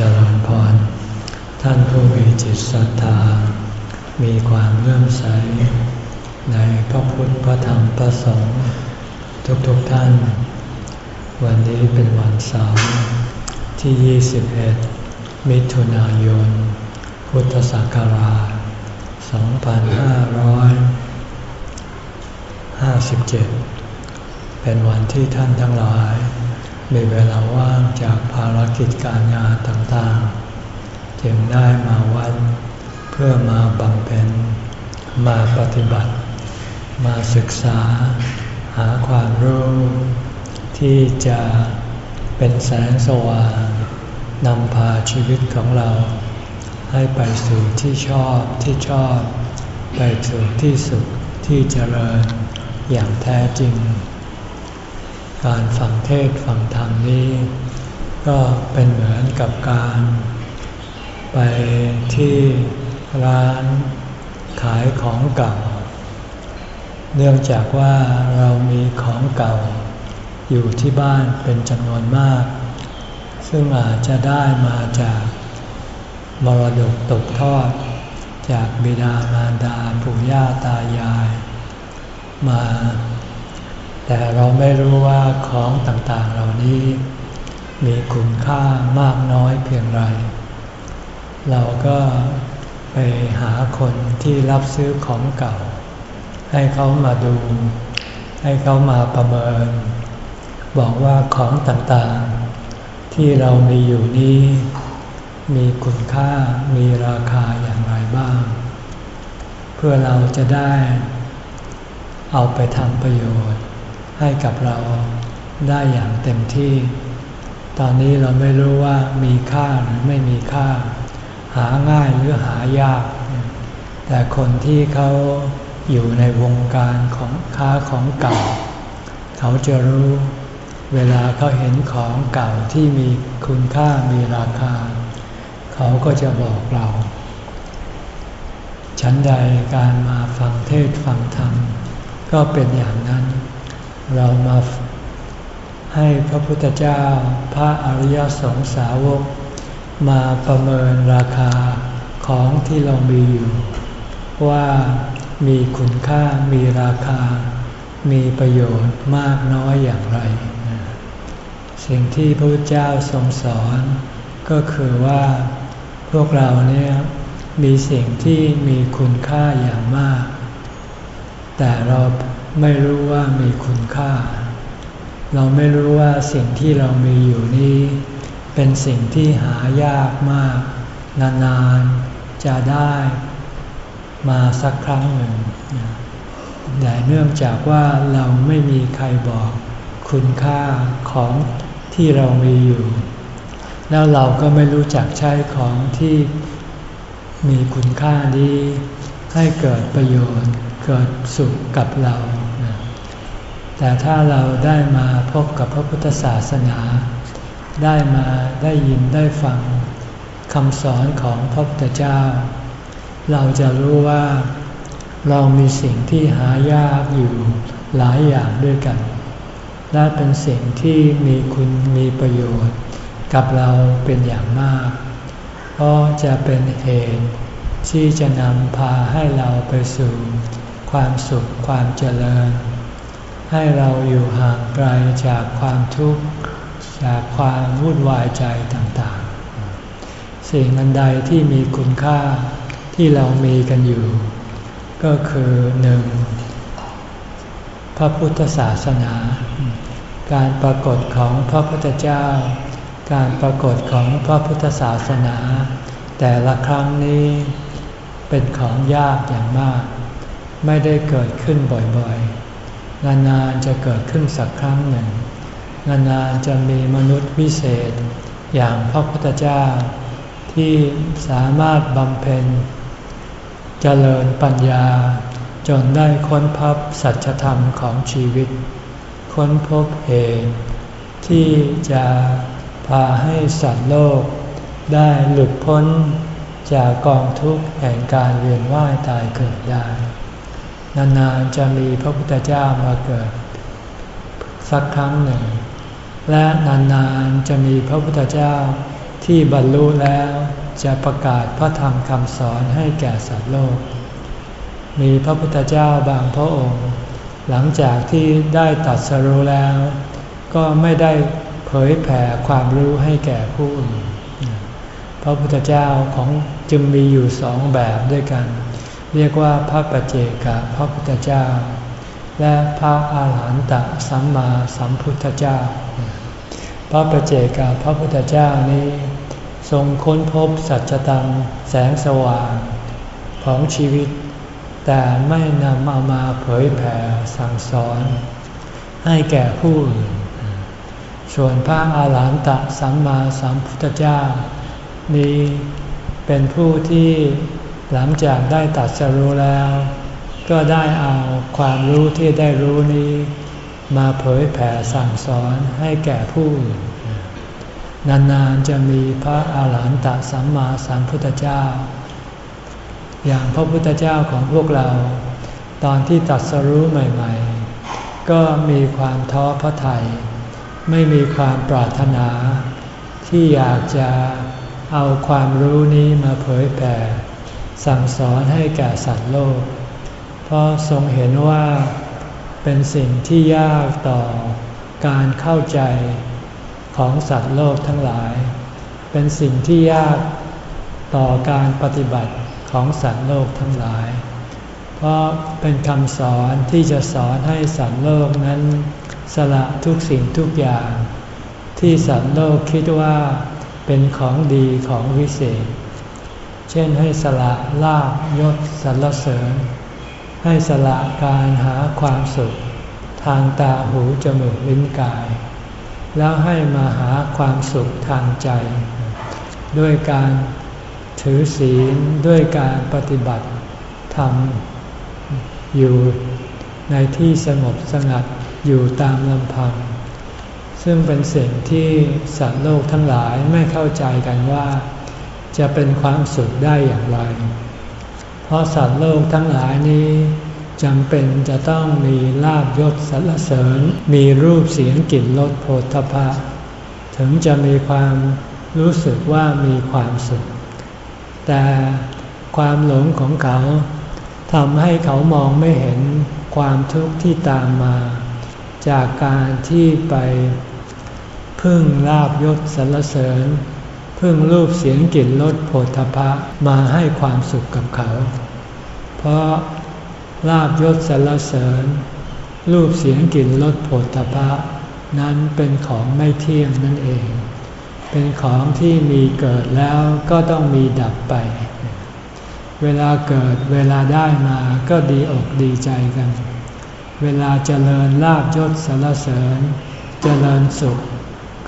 จริญพร ท่านผู้มีจิตศรัทธา มีความเลื่อมใส ในพระพุทธพระธรรมพระสงฆ์ทุกๆทท่าน วันนี้เป็นวันเสาร์ที่ 21 มิถุนายน พุทธศักราช 2557 เป็นวันที่ท่านทั้งหลาย มีเวลาว่างจากภารกิจการงานต่างๆ จึงได้มาวัดเพื่อมาบำเพ็ญมาปฏิบัติ มาศึกษา หาความรู้ที่จะเป็นแสงสว่างนำพาชีวิตของเรา ให้ไปสู่ที่ชอบที่ชอบ ไปสู่ที่สุขที่เจริญอย่างแท้จริง การฟังเทศฟังธรรมนี้ ก็เป็นเหมือนกับการ ไปที่ร้านขายของเก่า เนื่องจากว่าเรามีของเก่า อยู่ที่บ้านเป็นจำนวนมาก ซึ่งอาจจะได้มาจากมรดกตกทอด จากบิดามารดาปู่ย่าตายาย มา แต่เราไม่รู้ว่าของต่างๆเหล่านี้ มีคุณค่ามากน้อยเพียงไร เราก็ไปหาคนที่รับซื้อของเก่า ให้เขามาดู ให้เขามาประเมิน บอกว่าของต่างๆ ที่เรามีอยู่นี้ มีคุณค่ามีราคาอย่างไรบ้าง เพื่อเราจะได้เอาไปทำประโยชน์ ให้กับเราได้อย่างเต็มที่ ตอนนี้เราไม่รู้ว่ามีค่าหรือไม่มีค่า หาง่ายหรือหายาก แต่คนที่เขาอยู่ในวงการของค้าของเก่า เขาจะรู้เวลาเขาเห็นของเก่าที่มีคุณค่ามีราคา เขาก็จะบอกเราฉันใดการมาฟังเทศฟังธรรมก็เป็นอย่างนั้น เรามาให้พระพุทธเจ้าพระอริยสงสาวก มาประเมินราคาของที่เรามีอยู่ ว่ามีคุณค่ามีราคา มีประโยชน์มากน้อยอย่างไร สิ่งที่พระพุทธเจ้าทรงสอน ก็คือว่าพวกเราเนี่ยมีสิ่งที่มีคุณค่าอย่างมาก แต่เรา ไม่รู้ว่ามีคุณค่า เราไม่รู้ว่าสิ่งที่เรามีอยู่นี้ เป็นสิ่งที่หายากมาก นานๆจะได้มาสักครั้งหนึ่งแต่เนื่องจากว่าเราไม่มีใครบอกคุณค่าของที่เรามีอยู่ แล้วเราก็ไม่รู้จักใช้ของที่มีคุณค่านี้ให้เกิดประโยชน์เกิดสุขกับเรา แต่ถ้าเราได้มาพบกับพระพุทธศาสนา ได้มาได้ยินได้ฟังคำสอนของพระพุทธเจ้า เราจะรู้ว่าเรามีสิ่งที่หายากอยู่หลายอย่างด้วยกัน และเป็นสิ่งที่มีคุณมีประโยชน์ กับเราเป็นอย่างมาก เพราะจะเป็นเหตุที่จะนำพาให้เราไปสู่ความสุขความเจริญ ให้เราอยู่ห่างไกลจากความทุกข์ จากความวุ่นวายใจต่างๆ สิ่งอันใดที่มีคุณค่าที่เรามีกันอยู่ ก็คือหนึ่งพระพุทธศาสนา การปรากฏของพระพุทธเจ้า การปรากฏของพระพุทธศาสนา แต่ละครั้งนี้เป็นของยากอย่างมาก ไม่ได้เกิดขึ้นบ่อยๆ นานๆจะเกิดขึ้นสักครั้งหนึ่ง นานๆจะมีมนุษย์วิเศษ อย่างพระพุทธเจ้า ที่สามารถบำเพ็ญเจริญปัญญา จนได้ค้นพบสัจธรรมของชีวิต ค้นพบเหตุ ที่จะพาให้สัตว์โลก ได้หลุดพ้นจากกองทุกข์แห่งการเวียนว่ายตายเกิดได้ นานๆจะมีพระพุทธเจ้ามาเกิด สักครั้งหนึ่ง และนานๆจะมีพระพุทธเจ้าที่บรรลุแล้วจะประกาศพระธรรมคำสอนให้แก่สัตว์โลก มีพระพุทธเจ้าบางพระองค์ หลังจากที่ได้ตัดสรู้แล้ว ก็ไม่ได้เผยแผ่ความรู้ให้แก่ผู้อื่นพระพุทธเจ้าของจึงมีอยู่สองแบบด้วยกัน เรียกว่าพระปัจเจกพระพุทธเจ้า และพระอาหารหันตสัมมาสัมพุทธเจ้า พระปัจเจกพระพุทธเจ้านี้ ทรงค้นพบสัจธรรมแสงสว่างของชีวิต แต่ไม่นำเอามาเผยแผ่สั่งสอน ให้แก่ผู้อื่น ส่วนพระอาหารหันตสัมมาสัมพุทธเจ้า นี้เป็นผู้ที่ หลังจากได้ตัดสรู้แล้ว ก็ได้เอาความรู้ที่ได้รู้นี้ มาเผยแผ่สั่งสอนให้แก่ผู้อื่นนานๆจะมีพระอาหารหันตสัมมาสัมพุทธเจ้า อย่างพระพุทธเจ้าของพวกเรา ตอนที่ตัดสรู้ใหม่ๆ ก็มีความท้อพระทยัยไม่มีความปรารถนา ที่อยากจะเอาความรู้นี้มาเผยแผ่ สั่งสอนให้แก่สัตว์โลก เพราะทรงเห็นว่าเป็นสิ่งที่ยากต่อการเข้าใจของสัตว์โลกทั้งหลาย เป็นสิ่งที่ยากต่อการปฏิบัติของสัตว์โลกทั้งหลาย เพราะเป็นคำสอนที่จะสอนให้สัตว์โลกนั้นสละทุกสิ่งทุกอย่าง ที่สัตว์โลกคิดว่าเป็นของดีของวิเศษ เช่นให้สละลาบยศสรรเสริญ ให้สละการหาความสุข ทางตาหูจมูกลิ้นกาย แล้วให้มาหาความสุขทางใจ ด้วยการถือศีลด้วยการปฏิบัติทำอยู่ในที่สงบสงัดอยู่ตามลำพัง ซึ่งเป็นสิ่งที่สัตว์โลกทั้งหลายไม่เข้าใจกันว่า จะเป็นความสุขได้อย่างไร เพราะสัตว์โลกทั้งหลายนี้จำเป็นจะต้องมีลาบยศสรรเสริญ มีรูปเสียงกลิ่นรสโผฏฐะถึงจะมีความรู้สึกว่ามีความสุข แต่ความหลงของเขาทำให้เขามองไม่เห็นความทุกข์ที่ตามมา จากการที่ไปพึ่งลาบยศสรรเสริญ พึ่งรูปเสียงกลิ่นรสโผฏฐพะมาให้ความสุขกับเขา เพราะลาบยศสรรเสริญ รูปเสียงกลิ่นรสโผฏฐพะนั้นเป็นของไม่เที่ยงนั่นเอง เป็นของที่มีเกิดแล้วก็ต้องมีดับไป เวลาเกิดเวลาได้มาก็ดีอกดีใจกัน เวลาเจริญลาบยศสรรเสริญ เจริญสุข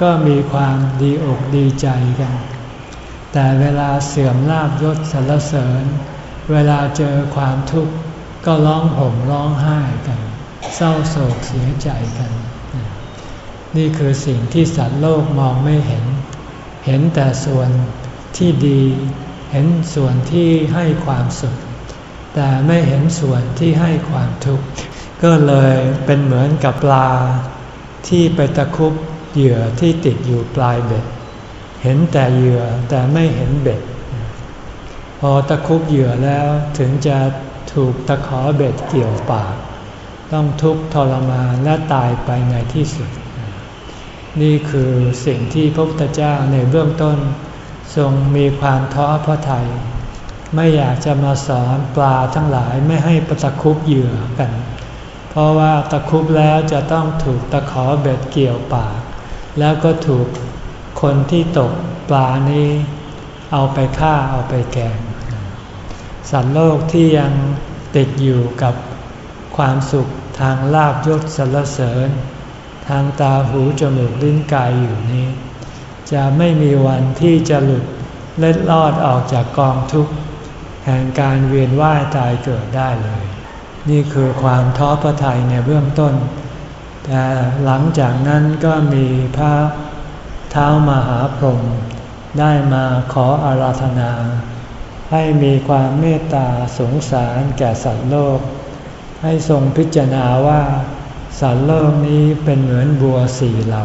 ก็มีความดีอกดีใจกัน แต่เวลาเสื่อมลาบยศสรรเสริญ เวลาเจอความทุกข์ก็ร้องห่มร้องไห้กัน เศร้าโศกเสียใจกัน นี่คือสิ่งที่สัตว์โลกมองไม่เห็น เห็นแต่ส่วนที่ดี เห็นส่วนที่ให้ความสุข แต่ไม่เห็นส่วนที่ให้ความทุกข์ ก็เลยเป็นเหมือนกับปลาที่ไปตะคุบ เหยื่อที่ติดอยู่ปลายเบ็ด เห็นแต่เหยื่อแต่ไม่เห็นเบ็ด พอตะคุบเหยื่อแล้วถึงจะถูกตะขอเบ็ดเกี่ยวปาก ต้องทุกข์ทรมานและตายไปในที่สุด นี่คือสิ่งที่พระพุทธเจ้าในเบื้องต้น ทรงมีความท้อพระทยัยไม่อยากจะมาสอนปลาทั้งหลายไม่ให้ประตะคุบเหยื่อกัน เพราะว่าตะคุบแล้วจะต้องถูกตะขอเบ็ดเกี่ยวปาก แล้วก็ถูกคนที่ตกปลานี้ เอาไปฆ่าเอาไปแกง สัตว์โลกที่ยังติดอยู่กับความสุขทางลาบยศสรรเสริญ ทางตาหูจมูกลิ้นกายอยู่นี้ จะไม่มีวันที่จะหลุดเล็ดลอดออกจากกองทุกข์แห่งการเวียนว่ายตายเกิดได้เลย นี่คือความท้อพระทัยในเบื้องต้น แต่หลังจากนั้นก็มีพระเท้ามหาพรหมได้มาขออาราธนา ให้มีความเมตตาสงสารแก่สัตว์โลก ให้ทรงพิจารณาว่าสัตว์โลกนี้เป็นเหมือนบัวสี่เหล่า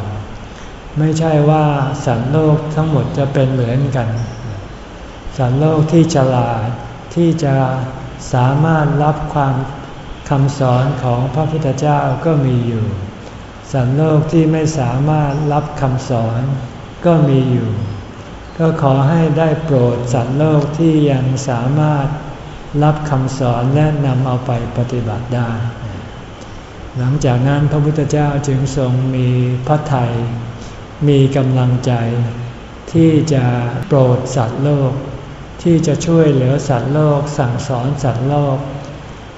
ไม่ใช่ว่าสัตว์โลกทั้งหมดจะเป็นเหมือนกัน สัตว์โลกที่ฉลาดที่จะสามารถรับความคำสอนของพระพุทธเจ้าก็มีอยู่ สัตว์โลกที่ไม่สามารถรับคำสอนก็มีอยู่ ก็ขอให้ได้โปรดสัตว์โลกที่ยังสามารถรับคำสอนและนำเอาไปปฏิบัติได้ หลังจากนั้นพระพุทธเจ้าจึงทรงมีพระทัยมีกำลังใจ ที่จะโปรดสัตว์โลก ที่จะช่วยเหลือสัตว์โลกสั่งสอนสัตว์โลก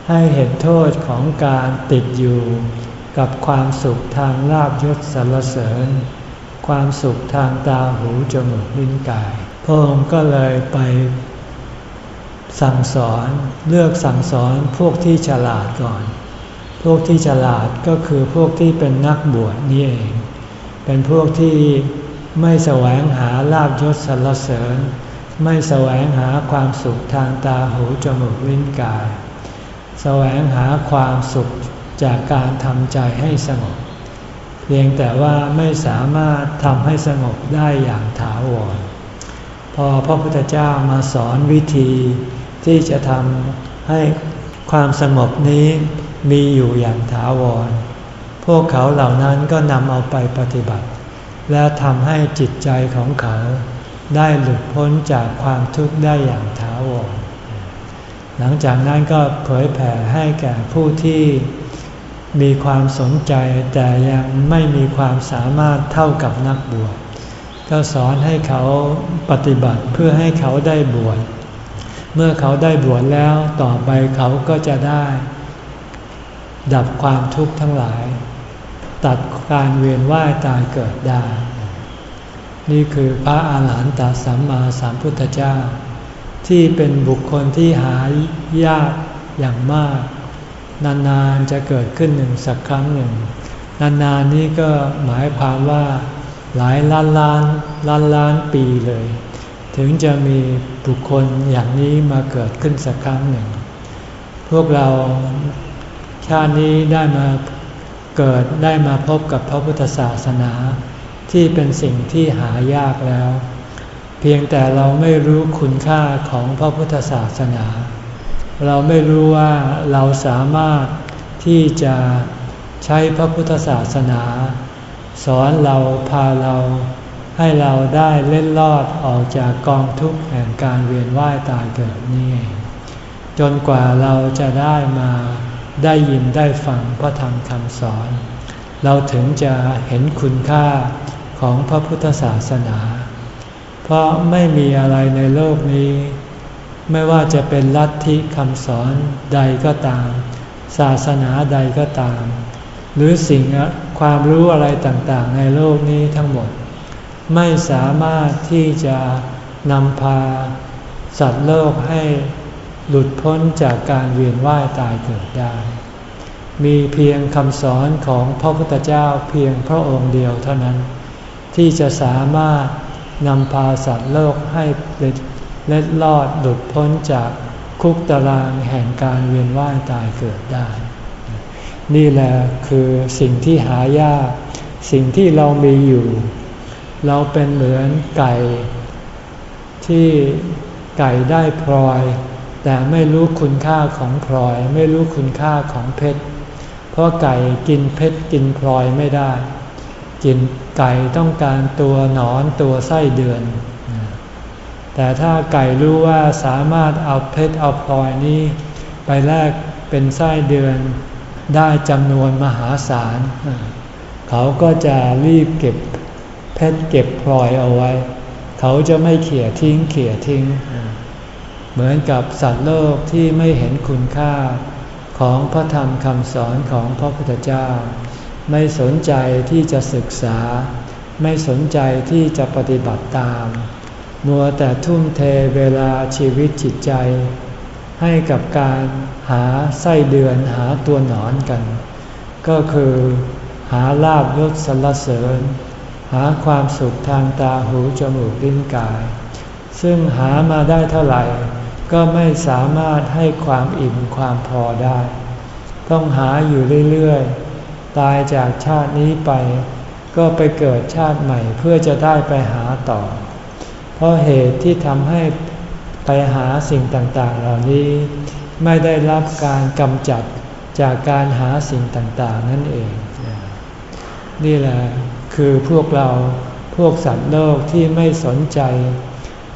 ให้เห็นโทษของการติดอยู่ กับความสุขทางลาบยศสรรเสริญ ความสุขทางตาหูจมูกลิ้นกาย พระองค์ก็เลยไปสั่งสอนเลือกสั่งสอนพวกที่ฉลาดก่อน พวกที่ฉลาดก็คือพวกที่เป็นนักบวชนี่เอง เป็นพวกที่ไม่แสวงหาลาบยศสรรเสริญ ไม่แสวงหาความสุขทางตาหูจมูกลิ้นกาย แสวงหาความสุข จากการทำใจให้สงบ เพียงแต่ว่าไม่สามารถทำให้สงบได้อย่างถาวร พอพระพุทธเจ้ามาสอนวิธีที่จะทำให้ความสงบนี้มีอยู่อย่างถาวร พวกเขาเหล่านั้นก็นำเอาไปปฏิบัติ และทำให้จิตใจของเขา ได้หลุดพ้นจากความทุกข์ได้อย่างถาวร หลังจากนั้นก็เผยแผ่ให้แก่ผู้ที่ มีความสนใจแต่ยังไม่มีความสามารถเท่ากับนักบวชก็สอนให้เขาปฏิบัติเพื่อให้เขาได้บวชเมื่อเขาได้บวชแล้วต่อไปเขาก็จะได้ ดับความทุกข์ทั้งหลาย ตัดการเวียนว่ายตายเกิดได้ นี่คือพระอาหารหันตสัมมาสัมพุทธเจ้า ที่เป็นบุคคลที่หายากอย่างมาก นานๆจะเกิดขึ้นหนึ่งสักครั้งหนึ่ง นานๆนี้ก็หมายความว่าหลายล้านล้านล้านล้านปีเลย ถึงจะมีบุคคลอย่างนี้มาเกิดขึ้นสักครั้งหนึ่ง พวกเราชาตินี้ได้มาเกิดได้มาพบกับพระพุทธศาสนา ที่เป็นสิ่งที่หายากแล้ว เพียงแต่เราไม่รู้คุณค่าของพระพุทธศาสนา เราไม่รู้ว่าเราสามารถที่จะใช้พระพุทธศาสนา สอนเราพาเราให้เราได้เล่นลอดออกจากกองทุกข์แห่งการเวียนว่ายตายเกิดนี่จนกว่าเราจะได้มาได้ยินได้ฟังพระธรรมคำสอน เราถึงจะเห็นคุณค่าของพระพุทธศาสนา เพราะไม่มีอะไรในโลกนี้ ไม่ว่าจะเป็นลัทธิคำสอนใดก็ตาม ศาสนาใดก็ตาม หรือสิ่งความรู้อะไรต่างๆ ในโลกนี้ทั้งหมด ไม่สามารถที่จะนำพาสัตว์โลกให้หลุดพ้นจากการเวียนว่ายตายเกิดได้ มีเพียงคำสอนของพระพุทธเจ้าเพียงพระองค์เดียวเท่านั้น ที่จะสามารถนำพาสัตว์โลกให้ เล็ดลอดหลุดพ้นจากคุกตารางแห่งการเวียนว่ายตายเกิดได้ นี่แหละคือสิ่งที่หายาก สิ่งที่เรามีอยู่ เราเป็นเหมือนไก่ ที่ไก่ได้พลอย แต่ไม่รู้คุณค่าของพลอย ไม่รู้คุณค่าของเพชร เพราะไก่กินเพชรกินพลอยไม่ได้ กินไก่ต้องการตัวหนอนตัวไส้เดือน แต่ถ้าไก่รู้ว่าสามารถเอาเพชรเอาพลอยนี้ ไปแลกเป็นไส้เดือนได้จำนวนมหาศาล เขาก็จะรีบเก็บเพชรเก็บพลอยเอาไว้ เขาจะไม่เขี่ยทิ้งเขี่ยทิ้ง เหมือนกับสัตว์โลกที่ไม่เห็นคุณค่าของพระธรรมคำสอนของพระพุทธเจ้า ไม่สนใจที่จะศึกษา ไม่สนใจที่จะปฏิบัติตาม มัวแต่ทุ่มเทเวลาชีวิตจิตใจ ให้กับการหาไส้เดือนหาตัวหนอนกัน ก็คือหาลาบยศสรรเสริญ หาความสุขทางตาหูจมูกลิ้นกาย ซึ่งหามาได้เท่าไหร่ ก็ไม่สามารถให้ความอิ่มความพอได้ ต้องหาอยู่เรื่อยๆ ตายจากชาตินี้ไป ก็ไปเกิดชาติใหม่เพื่อจะได้ไปหาต่อ เพราะเหตุที่ทำให้ไปหาสิ่งต่างๆ เหล่านี้ ไม่ได้รับการกำจัดจากการหาสิ่งต่างๆ นั่นเอง นี่แหละคือพวกเราพวกสัตว์โลกที่ไม่สนใจ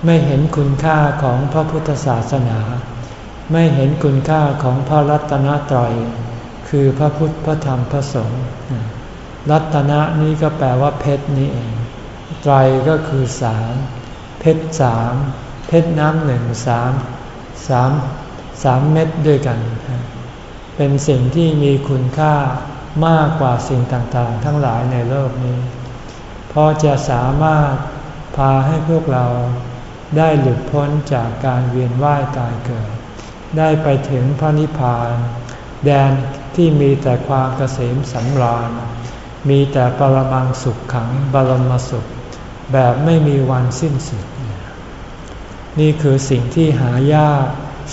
ไม่เห็นคุณค่าของพระพุทธศาสนา ไม่เห็นคุณค่าของพระรัตนตรัย คือพระพุทธพระธรรมพระสงฆ์รัตนะนี้ก็แปลว่าเพชรนี่เองไตรก็คือสาม เพชรสามเพชรน้ำหนึ่งสามสามสามเม็ดด้วยกัน เป็นสิ่งที่มีคุณค่ามากกว่าสิ่งต่างๆ ทั้งหลายในโลกนี้ เพราะจะสามารถพาให้พวกเราได้หลุดพ้นจากการเวียนว่ายตายเกิด ได้ไปถึงพระนิพพาน แดนที่มีแต่ความเกษมสำราญ มีแต่ปรมังสุขขังบรมสุข แบบไม่มีวันสิ้นสุด นี่คือสิ่งที่หายาก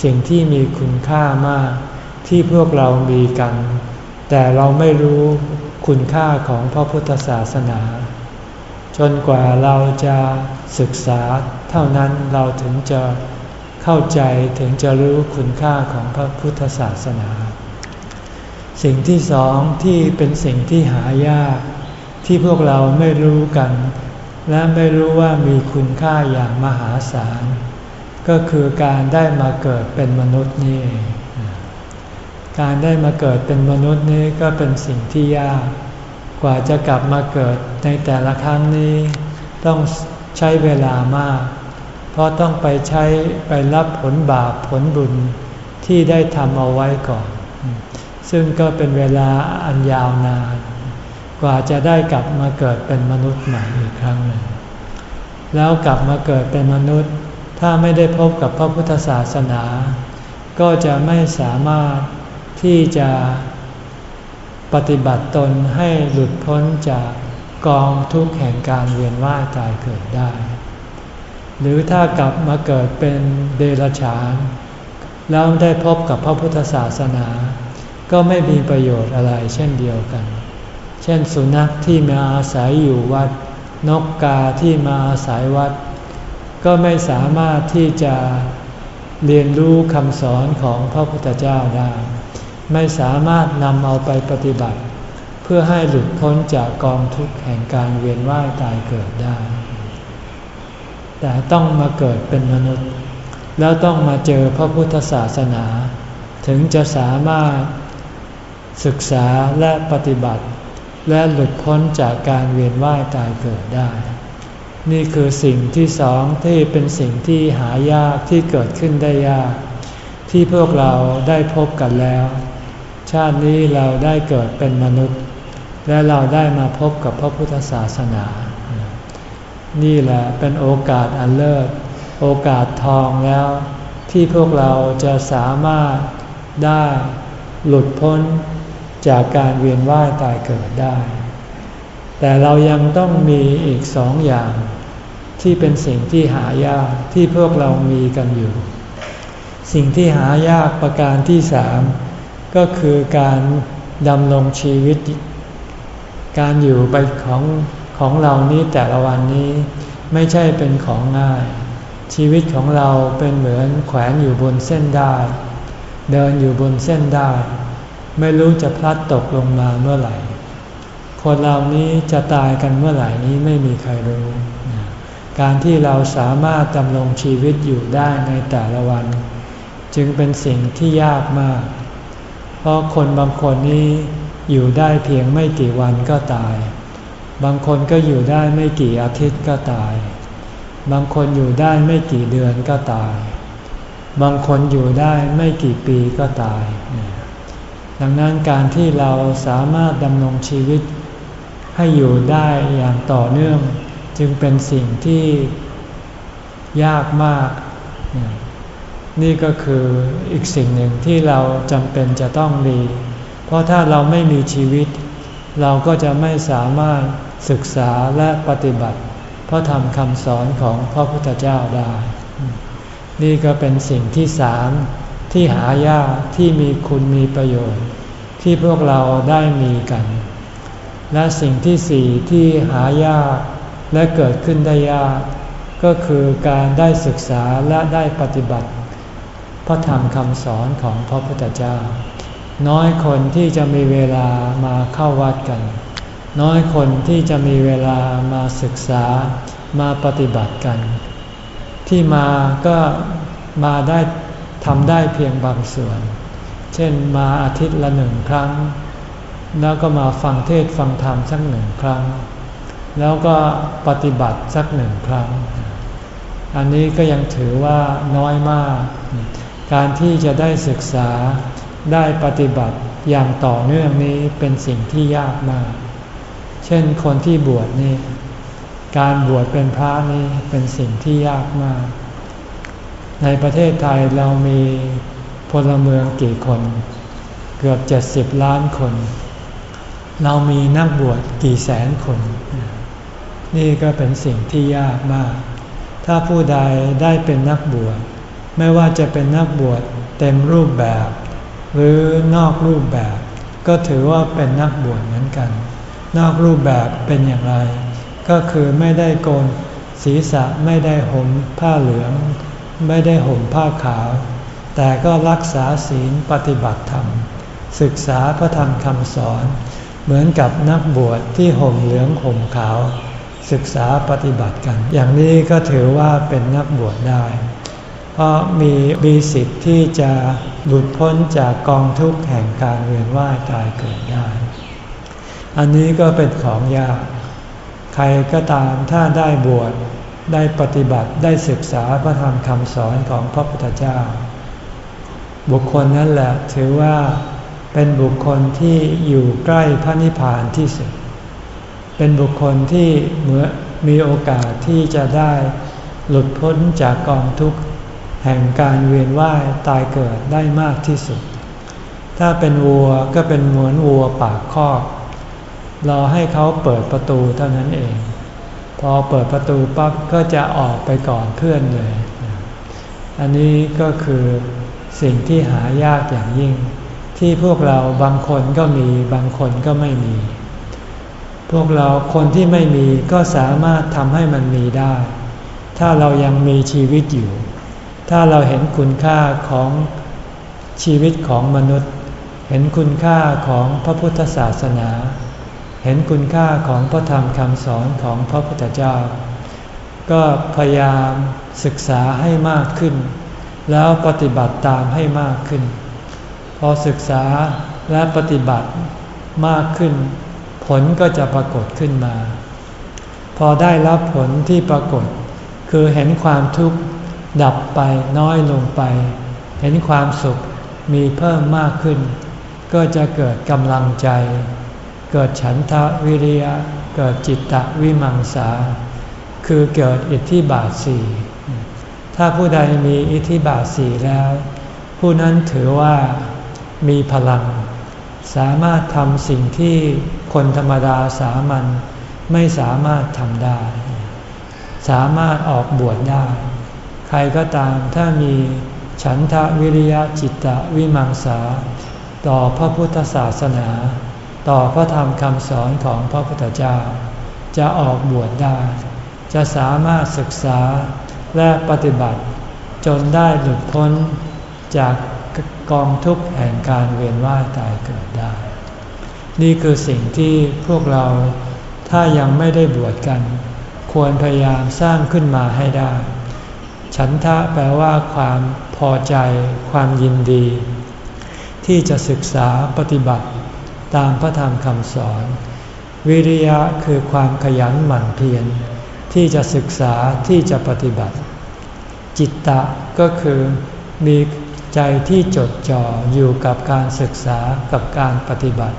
สิ่งที่มีคุณค่ามาก ที่พวกเรามีกัน แต่เราไม่รู้คุณค่าของพระพุทธศาสนา จนกว่าเราจะศึกษา เท่านั้นเราถึงจะเข้าใจถึงจะรู้คุณค่าของพระพุทธศาสนา สิ่งที่สองที่เป็นสิ่งที่หายาก ที่พวกเราไม่รู้กัน และไม่รู้ว่ามีคุณค่าอย่างมหาศาล ก็คือการได้มาเกิดเป็นมนุษย์นี่การได้มาเกิดเป็นมนุษย์นี้ก็เป็นสิ่งที่ยาก กว่าจะกลับมาเกิดในแต่ละครั้งนี้ ต้องใช้เวลามาก เพราะต้องไปใช้ไปรับผลบาปผลบุญที่ได้ทำเอาไว้ก่อน ซึ่งก็เป็นเวลาอันยาวนาน กว่าจะได้กลับมาเกิดเป็นมนุษย์ใหม่อีกครั้งหนึ่งแล้วกลับมาเกิดเป็นมนุษย์ ถ้าไม่ได้พบกับพระพุทธศาสนา ก็จะไม่สามารถที่จะปฏิบัติตนให้หลุดพ้นจากกองทุกข์แห่งการเวียนว่ายตายเกิดได้ หรือถ้ากลับมาเกิดเป็นเดรัจฉานแล้วได้พบกับพระพุทธศาสนา ก็ไม่มีประโยชน์อะไรเช่นเดียวกัน เช่นสุนัขที่มาอาศัยอยู่วัด นกกาที่มาอาศัยวัด ก็ไม่สามารถที่จะเรียนรู้คำสอนของพระพุทธเจ้าได้ ไม่สามารถนำเอาไปปฏิบัติ เพื่อให้หลุดพ้นจากกองทุกข์แห่งการเวียนว่ายตายเกิดได้ แต่ต้องมาเกิดเป็นมนุษย์ แล้วต้องมาเจอพระพุทธศาสนา ถึงจะสามารถศึกษาและปฏิบัติ และหลุดพ้นจากการเวียนว่ายตายเกิดได้ นี่คือสิ่งที่สองที่เป็นสิ่งที่หายากที่เกิดขึ้นได้ยาก ที่พวกเราได้พบกันแล้ว ชาตินี้เราได้เกิดเป็นมนุษย์ และเราได้มาพบกับพระพุทธศาสนา นี่แหละเป็นโอกาสอันเลิศ โอกาสทองแล้ว ที่พวกเราจะสามารถได้หลุดพ้นจากการเวียนว่ายตายเกิดได้ แต่เรายังต้องมีอีกสองอย่าง ที่เป็นสิ่งที่หายากที่พวกเรามีกันอยู่ สิ่งที่หายากประการที่สามก็คือการดำรงชีวิต การอยู่ไปของของเรานี้แต่ละวันนี้ไม่ใช่เป็นของง่าย ชีวิตของเราเป็นเหมือนแขวนอยู่บนเส้นได้ เดินอยู่บนเส้นได้ ไม่รู้จะพลัดตกลงมาเมื่อไหร่ คนเหล่านี้จะตายกันเมื่อไหร่นี้ไม่มีใครรู้ การที่เราสามารถดำรงชีวิตอยู่ได้ในแต่ละวัน จึงเป็นสิ่งที่ยากมาก เพราะคนบางคนนี้อยู่ได้เพียงไม่กี่วันก็ตาย บางคนก็อยู่ได้ไม่กี่อาทิตย์ก็ตาย บางคนอยู่ได้ไม่กี่เดือนก็ตาย บางคนอยู่ได้ไม่กี่ปีก็ตาย ดังนั้นการที่เราสามารถดำรงชีวิต ให้อยู่ได้อย่างต่อเนื่อง จึงเป็นสิ่งที่ยากมาก นี่ก็คืออีกสิ่งหนึ่งที่เราจำเป็นจะต้องมี เพราะถ้าเราไม่มีชีวิต เราก็จะไม่สามารถศึกษาและปฏิบัติพระธรรมคำสอนของพระพุทธเจ้าได้ นี่ก็เป็นสิ่งที่สามที่หายากที่มีคุณมีประโยชน์ ที่พวกเราได้มีกัน และสิ่งที่สี่ที่หายากและเกิดขึ้นได้ยาก ก็คือการได้ศึกษาและได้ปฏิบัติ พระธรรมคำสอนของพระพุทธเจ้า น้อยคนที่จะมีเวลามาเข้าวัดกัน น้อยคนที่จะมีเวลามาศึกษามาปฏิบัติกัน ที่มาก็มาได้ทำได้เพียงบางส่วน เช่นมาอาทิตย์ละหนึ่งครั้ง แล้วก็มาฟังเทศฟังธรรมสักหนึ่งครั้ง แล้วก็ปฏิบัติสักหนึ่งครั้ง อันนี้ก็ยังถือว่าน้อยมาก การที่จะได้ศึกษาได้ปฏิบัติอย่างต่อเนื่องนี้เป็นสิ่งที่ยากมาก เช่นคนที่บวชนี่ การบวชเป็นพระนี่เป็นสิ่งที่ยากมาก ในประเทศไทยเรามีพลเมืองกี่คน เกือบเจ็ดสิบล้านคน เรามีนักบวชกี่แสนคน นี่ก็เป็นสิ่งที่ยากมาก ถ้าผู้ใดได้เป็นนักบวชไม่ว่าจะเป็นนักบวชเต็มรูปแบบ หรือนอกรูปแบบ ก็ถือว่าเป็นนักบวชเหมือนกัน นอกรูปแบบเป็นอย่างไร ก็คือไม่ได้โกนศีรษะไม่ได้ห่มผ้าเหลือง ไม่ได้ห่มผ้าขาว แต่ก็รักษาศีลปฏิบัติธรรม ศึกษาพระธรรมคำสอน เหมือนกับนักบวชที่ห่มเหลืองห่มขาว ศึกษาปฏิบัติกัน อย่างนี้ก็ถือว่าเป็นนักบวชได้ เพราะมีมีสิทธิ์ที่จะหลุดพ้นจากกองทุกข์แห่งการเวียนว่ายตายเกิดได้ อันนี้ก็เป็นของยาก ใครก็ตามถ้าได้บวชได้ปฏิบัติได้ศึกษาพระธรรมคำสอนของพระพุทธเจ้า บุคคลนั้นแหละถือว่า เป็นบุคคลที่อยู่ใกล้พระนิพพานที่สุด เป็นบุคคลที่เมื่อมีโอกาสที่จะได้หลุดพ้นจากกองทุกข์แห่งการเวียนว่ายตายเกิดได้มากที่สุด ถ้าเป็นวัวก็เป็นเหมือนวัวปากคอกรอให้เขาเปิดประตูเท่านั้นเอง พอเปิดประตูปั๊บก็จะออกไปก่อนเพื่อนเลย อันนี้ก็คือสิ่งที่หายากอย่างยิ่ง ที่พวกเราบางคนก็มีบางคนก็ไม่มี พวกเราคนที่ไม่มีก็สามารถทำให้มันมีได้ ถ้าเรายังมีชีวิตอยู่ ถ้าเราเห็นคุณค่าของชีวิตของมนุษย์ เห็นคุณค่าของพระพุทธศาสนา เห็นคุณค่าของพระธรรมคำสอนของพระพุทธเจ้า ก็พยายามศึกษาให้มากขึ้น แล้วปฏิบัติตามให้มากขึ้น พอศึกษาและปฏิบัติมากขึ้น ผลก็จะปรากฏขึ้นมา พอได้รับผลที่ปรากฏ คือเห็นความทุกข์ดับไปน้อยลงไป เห็นความสุขมีเพิ่มมากขึ้น ก็จะเกิดกำลังใจ เกิดฉันทะวิริยะ เกิดจิตตะวิมังสา คือเกิดอิทธิบาทสี่ถ้าผู้ใดมีอิทธิบาทสี่แล้ว ผู้นั้นถือว่า มีพลัง สามารถทำสิ่งที่คนธรรมดาสามัญไม่สามารถทำได้ สามารถออกบวชได้ ใครก็ตามถ้ามีฉันทะวิริยะจิตตะวิมังสา ต่อพระพุทธศาสนา ต่อพระธรรมคำสอนของพระพุทธเจ้า จะออกบวชได้ จะสามารถศึกษาและปฏิบัติ จนได้หลุดพ้นจาก กองทุกข์แห่งการเวียนว่ายตายเกิดได้ นี่คือสิ่งที่พวกเราถ้ายังไม่ได้บวชกัน ควรพยายามสร้างขึ้นมาให้ได้ ฉันทะแปลว่าความพอใจ ความยินดี ที่จะศึกษาปฏิบัติตามพระธรรมคำสอน วิริยะคือความขยันหมั่นเพียรที่จะศึกษาที่จะปฏิบัติ จิตตะก็คือมี ใจที่จดจ่ออยู่กับการศึกษากับการปฏิบัติ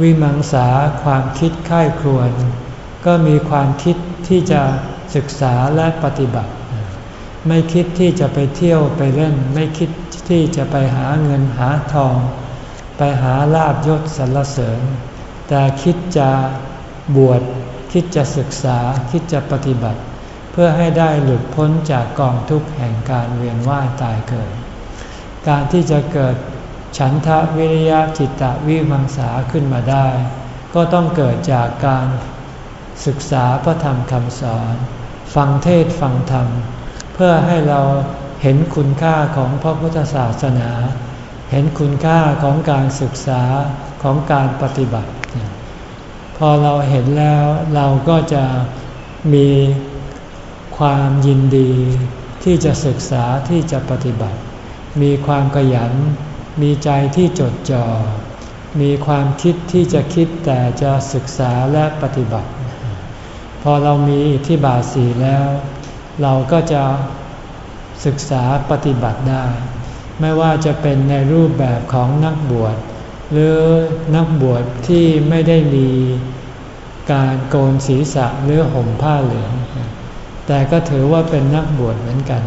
วิมังสาความคิดค่ายครวน ก็มีความคิดที่จะศึกษาและปฏิบัติ ไม่คิดที่จะไปเที่ยวไปเล่น ไม่คิดที่จะไปหาเงินหาทอง ไปหาลาบยศสรรเสริญ แต่คิดจะบวชคิดจะศึกษาคิดจะปฏิบัติ เพื่อให้ได้หลุดพ้นจากกองทุกข์แห่งการเวียนว่ายตายเกิด การที่จะเกิดฉันทะวิริยะจิตตะวิมังสาขึ้นมาได้ ก็ต้องเกิดจากการศึกษาพระธรรมคำสอน ฟังเทศฟังธรรม เพื่อให้เราเห็นคุณค่าของพระพุทธศาสนา เห็นคุณค่าของการศึกษาของการปฏิบัติ พอเราเห็นแล้วเราก็จะมีความยินดีที่จะศึกษาที่จะปฏิบัติ มีความขยัน มีใจที่จดจ่อ มีความคิดที่จะคิดแต่จะศึกษาและปฏิบัติ พอเรามีอิทธิบาทสีแล้ว เราก็จะศึกษาปฏิบัติได้ ไม่ว่าจะเป็นในรูปแบบของนักบวช หรือนักบวชที่ไม่ได้มีการโกนศีรษะหรือห่มผ้าเหลือง แต่ก็ถือว่าเป็นนักบวชเหมือนกัน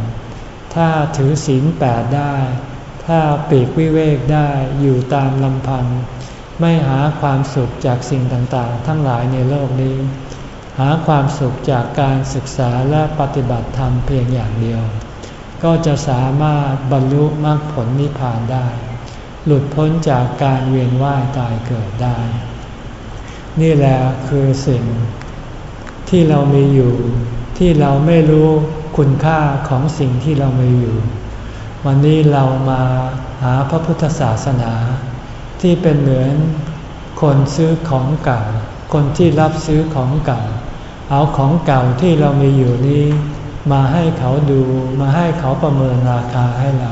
ถ้าถือศีลแปดได้ ถ้าปีกวิเวกได้อยู่ตามลำพัง ไม่หาความสุขจากสิ่งต่างๆ ทั้งหลายในโลกนี้ หาความสุขจากการศึกษาและปฏิบัติธรรมเพียงอย่างเดียว ก็จะสามารถบรรลุมรรคผลนิพพานได้ หลุดพ้นจากการเวียนว่ายตายเกิดได้ นี่แหละคือสิ่งที่เรามีอยู่ที่เราไม่รู้ คุณค่าของสิ่งที่เรามีอยู่ วันนี้เรามาหาพระพุทธศาสนา ที่เป็นเหมือนคนซื้อของเก่า คนที่รับซื้อของเก่า เอาของเก่าที่เรามีอยู่นี้ มาให้เขาดูมาให้เขาประเมินราคาให้เรา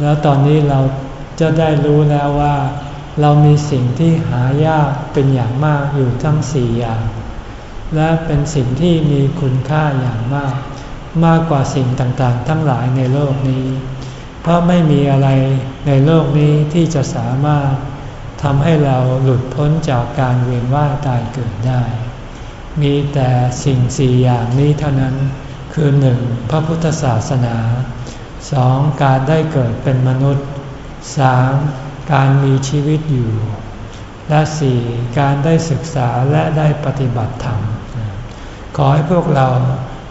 แล้วตอนนี้เราจะได้รู้แล้วว่า เรามีสิ่งที่หายากเป็นอย่างมากอยู่ทั้งสี่อย่าง และเป็นสิ่งที่มีคุณค่าอย่างมาก มากกว่าสิ่งต่างๆ ทั้งหลายในโลกนี้ เพราะไม่มีอะไรในโลกนี้ที่จะสามารถทำให้เราหลุดพ้นจากการเวียนว่ายตายเกิดได้ มีแต่สิ่งสี่อย่างนี้เท่านั้น คือหนึ่งพระพุทธศาสนาสองการได้เกิดเป็นมนุษย์สามการมีชีวิตอยู่ และสี่การได้ศึกษาและได้ปฏิบัติธรรม ขอให้พวกเรา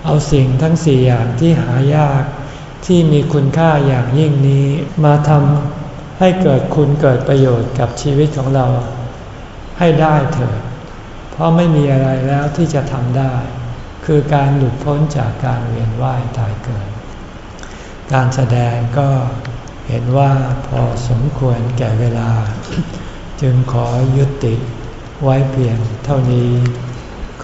เอาสิ่งทั้งสี่อย่างที่หายาก ที่มีคุณค่าอย่างยิ่งนี้ มาทำให้เกิดคุณเกิดประโยชน์กับชีวิตของเรา ให้ได้เถิดเพราะไม่มีอะไรแล้วที่จะทำได้ คือการหลุดพ้นจากการเวียนว่ายตายเกิด การแสดงก็เห็นว่าพอสมควรแก่เวลา จึงขอยุติไว้เพียงเท่านี้